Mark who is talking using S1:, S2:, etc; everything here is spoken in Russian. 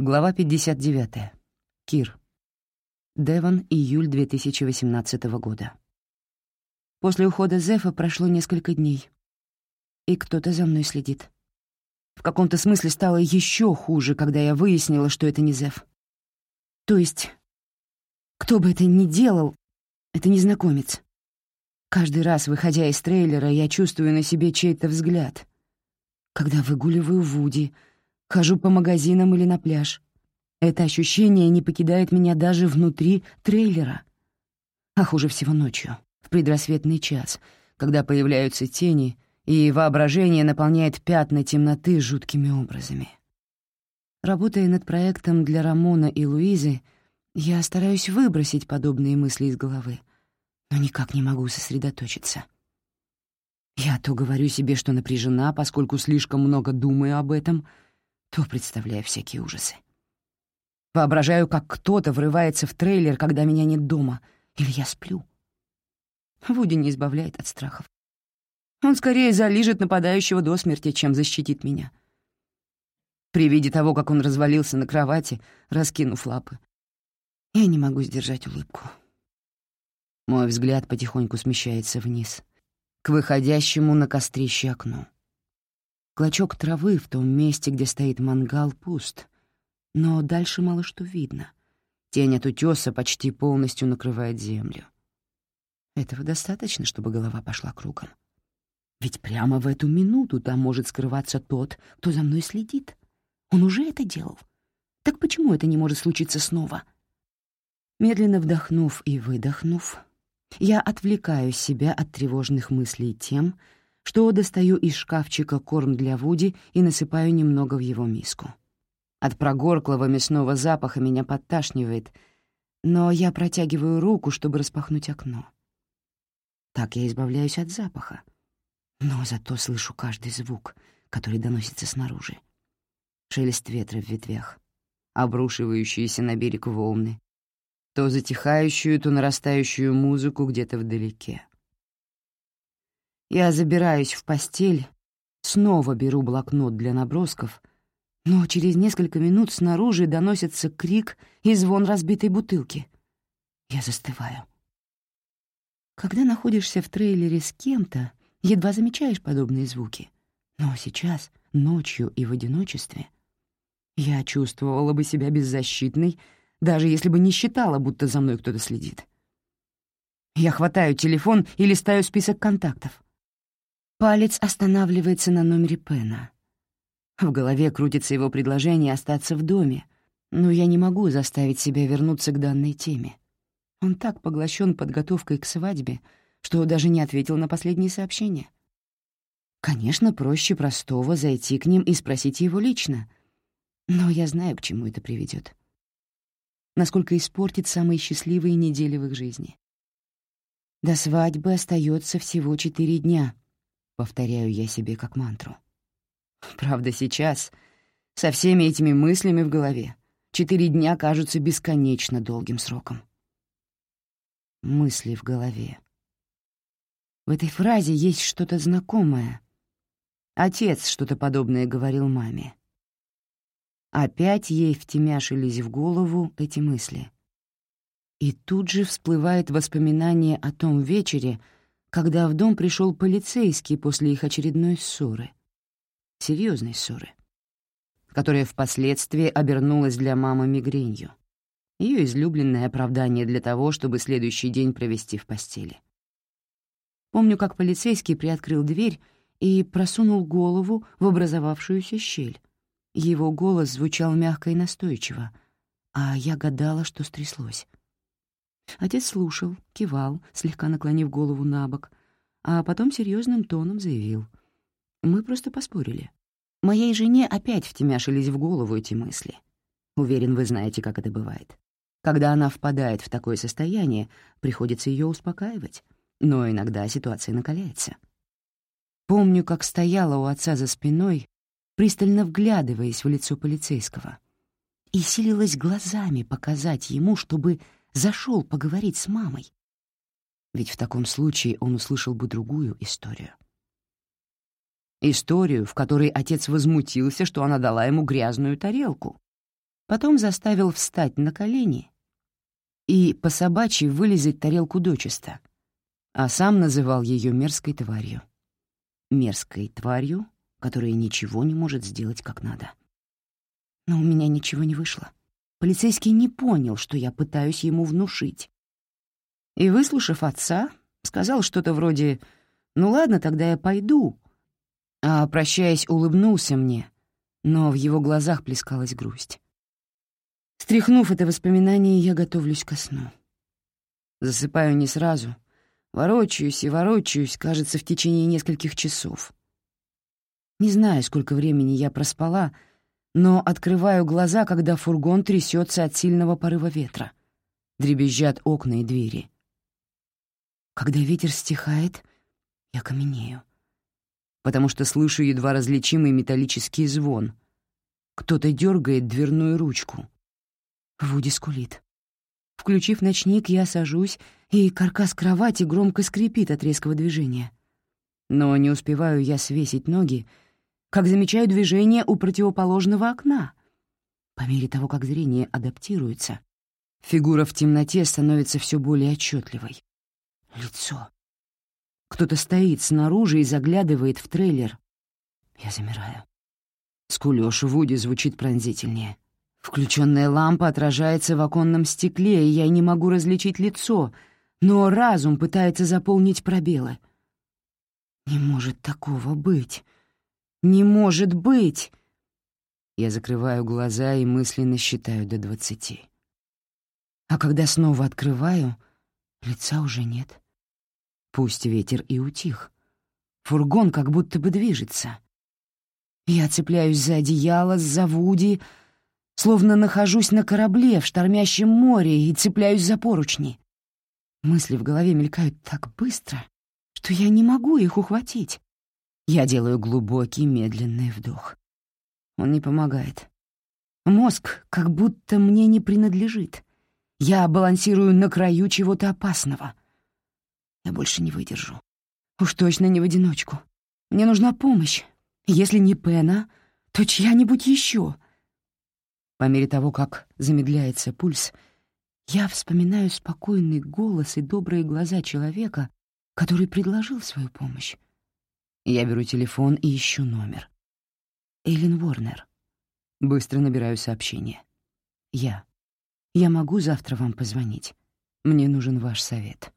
S1: Глава 59. Кир. Девон, июль 2018 года. После ухода Зефа прошло несколько дней, и кто-то за мной следит. В каком-то смысле стало еще хуже, когда я выяснила, что это не Зеф. То есть, кто бы это ни делал, это незнакомец. Каждый раз, выходя из трейлера, я чувствую на себе чей-то взгляд. Когда выгуливаю Вуди — хожу по магазинам или на пляж. Это ощущение не покидает меня даже внутри трейлера. А хуже всего ночью, в предрассветный час, когда появляются тени, и воображение наполняет пятна темноты жуткими образами. Работая над проектом для Рамона и Луизы, я стараюсь выбросить подобные мысли из головы, но никак не могу сосредоточиться. Я то говорю себе, что напряжена, поскольку слишком много думаю об этом — то представляю всякие ужасы. Воображаю, как кто-то врывается в трейлер, когда меня нет дома, или я сплю. Вуди не избавляет от страхов. Он скорее залижет нападающего до смерти, чем защитит меня. При виде того, как он развалился на кровати, раскинув лапы, я не могу сдержать улыбку. Мой взгляд потихоньку смещается вниз, к выходящему на кострище окну. Клочок травы в том месте, где стоит мангал, пуст, но дальше мало что видно. Тень от утёса почти полностью накрывает землю. Этого достаточно, чтобы голова пошла кругом. Ведь прямо в эту минуту там может скрываться тот, кто за мной следит. Он уже это делал. Так почему это не может случиться снова? Медленно вдохнув и выдохнув, я отвлекаю себя от тревожных мыслей тем, что достаю из шкафчика корм для Вуди и насыпаю немного в его миску. От прогорклого мясного запаха меня подташнивает, но я протягиваю руку, чтобы распахнуть окно. Так я избавляюсь от запаха. Но зато слышу каждый звук, который доносится снаружи. Шелест ветра в ветвях, обрушивающиеся на берег волны, то затихающую, то нарастающую музыку где-то вдалеке. Я забираюсь в постель, снова беру блокнот для набросков, но через несколько минут снаружи доносится крик и звон разбитой бутылки. Я застываю. Когда находишься в трейлере с кем-то, едва замечаешь подобные звуки. Но сейчас, ночью и в одиночестве, я чувствовала бы себя беззащитной, даже если бы не считала, будто за мной кто-то следит. Я хватаю телефон и листаю список контактов. Палец останавливается на номере Пена. В голове крутится его предложение остаться в доме, но я не могу заставить себя вернуться к данной теме. Он так поглощен подготовкой к свадьбе, что даже не ответил на последние сообщения. Конечно, проще простого зайти к ним и спросить его лично, но я знаю, к чему это приведет. Насколько испортит самые счастливые недели в их жизни. До свадьбы остается всего четыре дня — Повторяю я себе как мантру. Правда, сейчас, со всеми этими мыслями в голове, четыре дня кажутся бесконечно долгим сроком. Мысли в голове. В этой фразе есть что-то знакомое. Отец что-то подобное говорил маме. Опять ей втемяшились в голову эти мысли. И тут же всплывает воспоминание о том вечере, когда в дом пришел полицейский после их очередной ссоры. Серьезной ссоры, которая впоследствии обернулась для мамы мигренью. Ее излюбленное оправдание для того, чтобы следующий день провести в постели. Помню, как полицейский приоткрыл дверь и просунул голову в образовавшуюся щель. Его голос звучал мягко и настойчиво, а я гадала, что стряслось. Отец слушал, кивал, слегка наклонив голову на бок, а потом серьезным тоном заявил. «Мы просто поспорили. Моей жене опять втемяшились в голову эти мысли. Уверен, вы знаете, как это бывает. Когда она впадает в такое состояние, приходится ее успокаивать, но иногда ситуация накаляется. Помню, как стояла у отца за спиной, пристально вглядываясь в лицо полицейского, и силилась глазами показать ему, чтобы зашел поговорить с мамой. Ведь в таком случае он услышал бы другую историю. Историю, в которой отец возмутился, что она дала ему грязную тарелку. Потом заставил встать на колени и по собачьи вылезать тарелку дочисто, а сам называл ее мерзкой тварью. Мерзкой тварью, которая ничего не может сделать как надо. Но у меня ничего не вышло. Полицейский не понял, что я пытаюсь ему внушить. И, выслушав отца, сказал что-то вроде «Ну ладно, тогда я пойду», а, прощаясь, улыбнулся мне, но в его глазах плескалась грусть. Стряхнув это воспоминание, я готовлюсь ко сну. Засыпаю не сразу. Ворочаюсь и ворочаюсь, кажется, в течение нескольких часов. Не знаю, сколько времени я проспала, но открываю глаза, когда фургон трясется от сильного порыва ветра. Дребезжат окна и двери. Когда ветер стихает, я каменею, потому что слышу едва различимый металлический звон. Кто-то дергает дверную ручку. Вуди скулит. Включив ночник, я сажусь, и каркас кровати громко скрипит от резкого движения. Но не успеваю я свесить ноги, как замечаю движение у противоположного окна. По мере того, как зрение адаптируется, фигура в темноте становится все более отчетливой. Лицо. Кто-то стоит снаружи и заглядывает в трейлер. Я замираю. Скулёж Вуди звучит пронзительнее. Включенная лампа отражается в оконном стекле, и я не могу различить лицо, но разум пытается заполнить пробелы. Не может такого быть. Не может быть!» Я закрываю глаза и мысленно считаю до двадцати. А когда снова открываю, лица уже нет. Пусть ветер и утих. Фургон как будто бы движется. Я цепляюсь за одеяло, за Вуди, словно нахожусь на корабле в штормящем море и цепляюсь за поручни. Мысли в голове мелькают так быстро, что я не могу их ухватить. Я делаю глубокий, медленный вдох. Он не помогает. Мозг как будто мне не принадлежит. Я балансирую на краю чего-то опасного. Я больше не выдержу. Уж точно не в одиночку. Мне нужна помощь. Если не Пена, то чья-нибудь еще. По мере того, как замедляется пульс, я вспоминаю спокойный голос и добрые глаза человека, который предложил свою помощь. Я беру телефон и ищу номер. Эйлин Ворнер. Быстро набираю сообщение. Я. Я могу завтра вам позвонить. Мне нужен ваш совет.